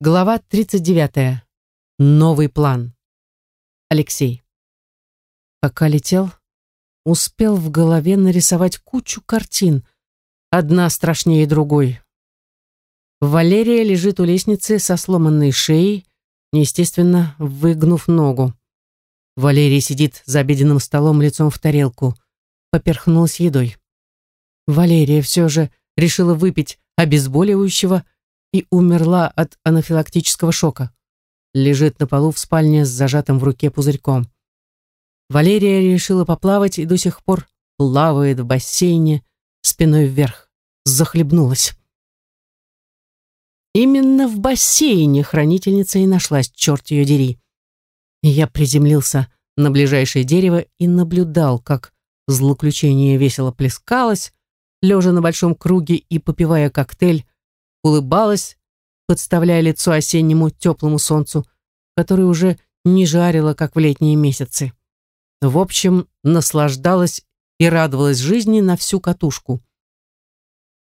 Глава 39. Новый план. Алексей. Пока летел, успел в голове нарисовать кучу картин, одна страшнее другой. Валерия лежит у лестницы со сломанной шеей, неестественно выгнув ногу. Валерия сидит за обеденным столом лицом в тарелку, поперхнулась едой. Валерия все же решила выпить обезболивающего, и умерла от анафилактического шока. Лежит на полу в спальне с зажатым в руке пузырьком. Валерия решила поплавать и до сих пор плавает в бассейне спиной вверх. Захлебнулась. Именно в бассейне хранительница и нашлась, черт ее дери. Я приземлился на ближайшее дерево и наблюдал, как злоключение весело плескалось, лежа на большом круге и попивая коктейль улыбалась, подставляя лицо осеннему теплому солнцу, которое уже не жарило, как в летние месяцы. В общем, наслаждалась и радовалась жизни на всю катушку.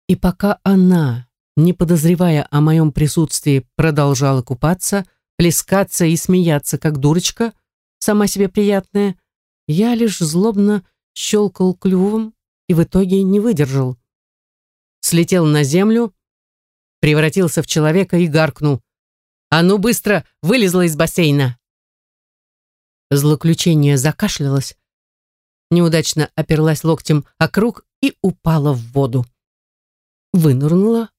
И пока она, не подозревая о моем присутствии, продолжала купаться, плескаться и смеяться, как дурочка, сама себе приятная, я лишь злобно щелкал клювом и в итоге не выдержал. Слетел на землю, превратился в человека и гаркнул. «А ну быстро вылезла из бассейна!» Злоключение закашлялось, неудачно оперлась локтем о круг и упала в воду. Вынырнула,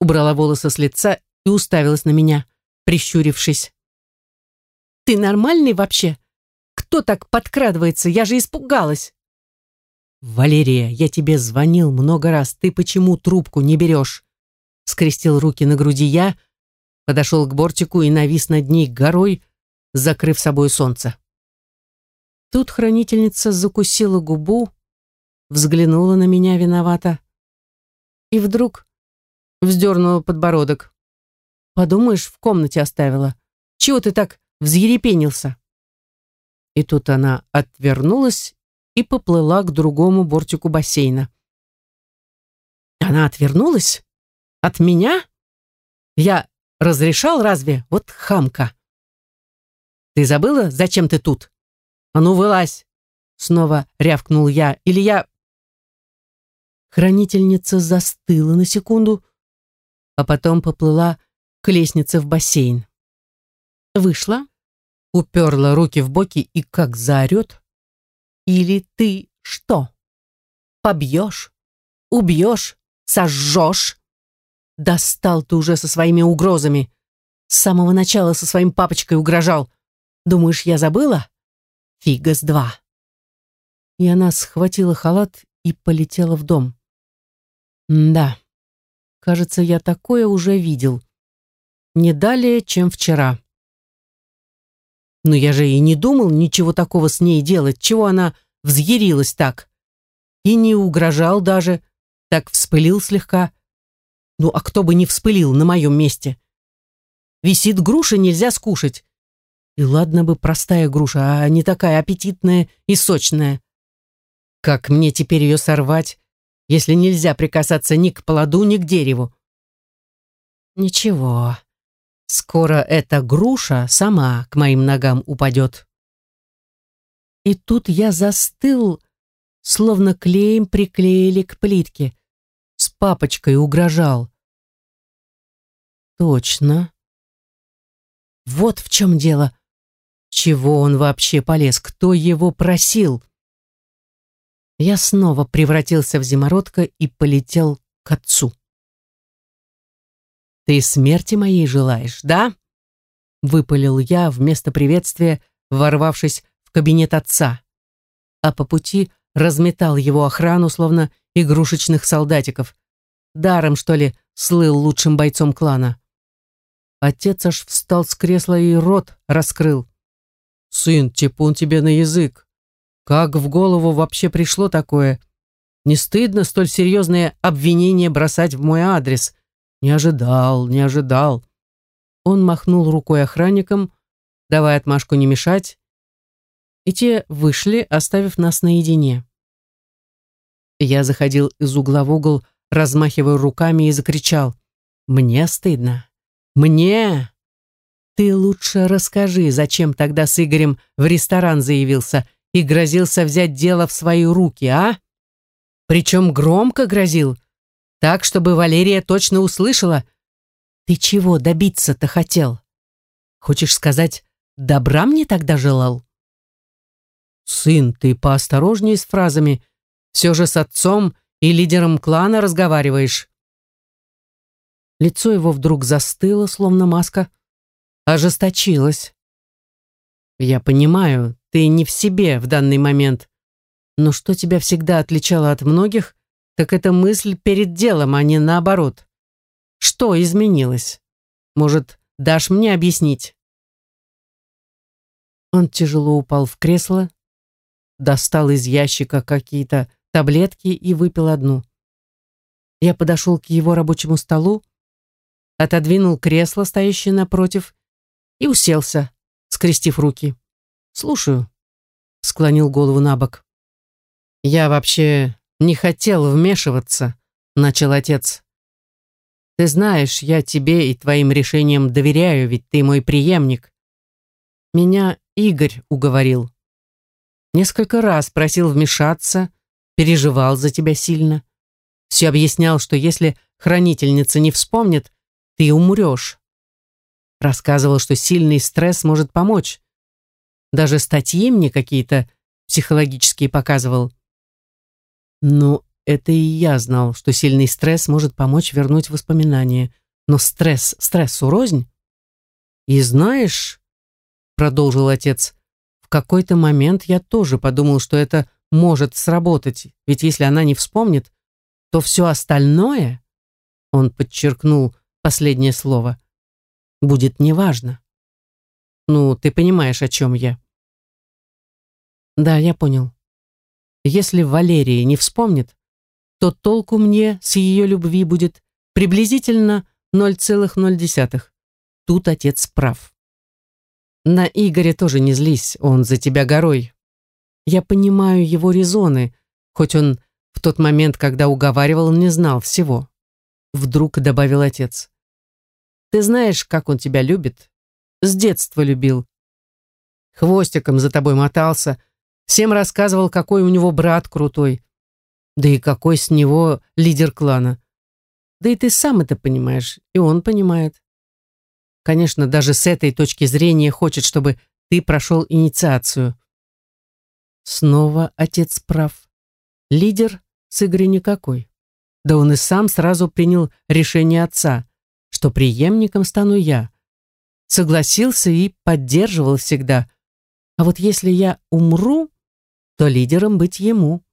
убрала волосы с лица и уставилась на меня, прищурившись. «Ты нормальный вообще? Кто так подкрадывается? Я же испугалась!» «Валерия, я тебе звонил много раз, ты почему трубку не берешь?» Скрестил руки на груди я, подошел к бортику и навис над ней горой, закрыв собой солнце. Тут хранительница закусила губу, взглянула на меня виновато и вдруг вздернула подбородок. «Подумаешь, в комнате оставила. Чего ты так взъерепенился?» И тут она отвернулась и поплыла к другому бортику бассейна. Она отвернулась? От меня? Я разрешал разве? Вот хамка. Ты забыла, зачем ты тут? А ну, вылазь! Снова рявкнул я. Или я... Хранительница застыла на секунду, а потом поплыла к лестнице в бассейн. Вышла, уперла руки в боки и как заорет. Или ты что? Побьешь? Убьешь? Сожжешь? Достал ты уже со своими угрозами. С самого начала со своим папочкой угрожал. Думаешь, я забыла? Фига с два. И она схватила халат и полетела в дом. Да, кажется, я такое уже видел. Не далее, чем вчера. Но я же и не думал ничего такого с ней делать, чего она взъярилась так. И не угрожал даже, так вспылил слегка. Ну, а кто бы не вспылил на моем месте? Висит груша, нельзя скушать. И ладно бы простая груша, а не такая аппетитная и сочная. Как мне теперь ее сорвать, если нельзя прикасаться ни к плоду, ни к дереву? Ничего, скоро эта груша сама к моим ногам упадет. И тут я застыл, словно клеем приклеили к плитке папочкой угрожал. Точно. Вот в чем дело. Чего он вообще полез? Кто его просил? Я снова превратился в зимородка и полетел к отцу. «Ты смерти моей желаешь, да?» Выпалил я вместо приветствия, ворвавшись в кабинет отца. А по пути разметал его охрану, словно игрушечных солдатиков. Даром, что ли, слыл лучшим бойцом клана. Отец аж встал с кресла и рот раскрыл. «Сын, типун тебе на язык! Как в голову вообще пришло такое? Не стыдно столь серьезное обвинение бросать в мой адрес? Не ожидал, не ожидал!» Он махнул рукой охранникам, давая отмашку не мешать, и те вышли, оставив нас наедине. Я заходил из угла в угол, размахивая руками и закричал. «Мне стыдно. Мне? Ты лучше расскажи, зачем тогда с Игорем в ресторан заявился и грозился взять дело в свои руки, а? Причем громко грозил, так, чтобы Валерия точно услышала. Ты чего добиться-то хотел? Хочешь сказать, добра мне тогда желал? Сын, ты поосторожнее с фразами. Все же с отцом и лидером клана разговариваешь. Лицо его вдруг застыло, словно маска, ожесточилось. Я понимаю, ты не в себе в данный момент, но что тебя всегда отличало от многих, так это мысль перед делом, а не наоборот. Что изменилось? Может, дашь мне объяснить? Он тяжело упал в кресло, достал из ящика какие-то таблетки и выпил одну. Я подошел к его рабочему столу, отодвинул кресло, стоящее напротив, и уселся, скрестив руки. «Слушаю», — склонил голову на бок. «Я вообще не хотел вмешиваться», — начал отец. «Ты знаешь, я тебе и твоим решениям доверяю, ведь ты мой преемник. Меня Игорь уговорил. Несколько раз просил вмешаться, переживал за тебя сильно. Все объяснял, что если хранительница не вспомнит, ты умрешь. Рассказывал, что сильный стресс может помочь. Даже статьи мне какие-то психологические показывал. Ну, это и я знал, что сильный стресс может помочь вернуть воспоминания. Но стресс стрессу рознь. И знаешь, продолжил отец, в какой-то момент я тоже подумал, что это может сработать, ведь если она не вспомнит, то все остальное, он подчеркнул последнее слово, будет неважно. Ну, ты понимаешь, о чем я. Да, я понял. Если Валерия не вспомнит, то толку мне с ее любви будет приблизительно 0,0. Тут отец прав. На Игоря тоже не злись, он за тебя горой. Я понимаю его резоны, хоть он в тот момент, когда уговаривал, не знал всего. Вдруг добавил отец. Ты знаешь, как он тебя любит? С детства любил. Хвостиком за тобой мотался, всем рассказывал, какой у него брат крутой. Да и какой с него лидер клана. Да и ты сам это понимаешь, и он понимает. Конечно, даже с этой точки зрения хочет, чтобы ты прошел инициацию. Снова отец прав. Лидер с Игоря никакой. Да он и сам сразу принял решение отца что преемником стану я. Согласился и поддерживал всегда. А вот если я умру, то лидером быть ему.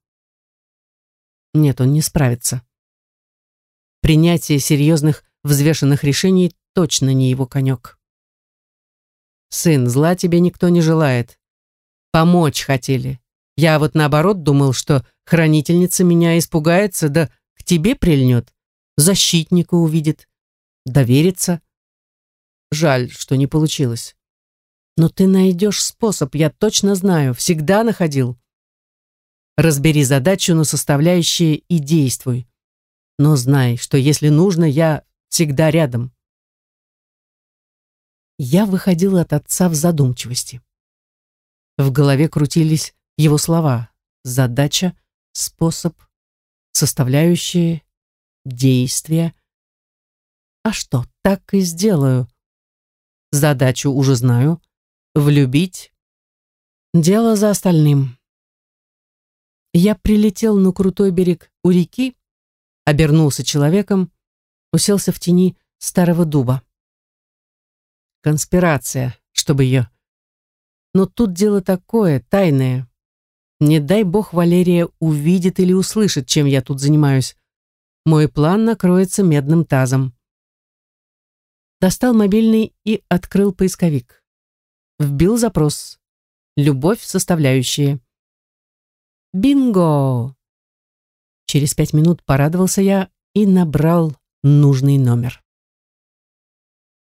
Нет, он не справится. Принятие серьезных, взвешенных решений точно не его конек. Сын, зла тебе никто не желает. Помочь хотели. Я вот наоборот думал, что хранительница меня испугается, да к тебе прильнет, защитника увидит, довериться. Жаль, что не получилось. Но ты найдешь способ, я точно знаю, всегда находил. Разбери задачу на составляющие и действуй. Но знай, что если нужно, я всегда рядом. Я выходил от отца в задумчивости. В голове крутились его слова. Задача, способ, составляющие, действия. А что, так и сделаю. Задачу уже знаю. Влюбить. Дело за остальным. Я прилетел на крутой берег у реки, обернулся человеком, уселся в тени старого дуба. Конспирация, чтобы ее... Но тут дело такое, тайное. Не дай бог Валерия увидит или услышит, чем я тут занимаюсь. Мой план накроется медным тазом достал мобильный и открыл поисковик. Вбил запрос. Любовь составляющие. Бинго! Через пять минут порадовался я и набрал нужный номер.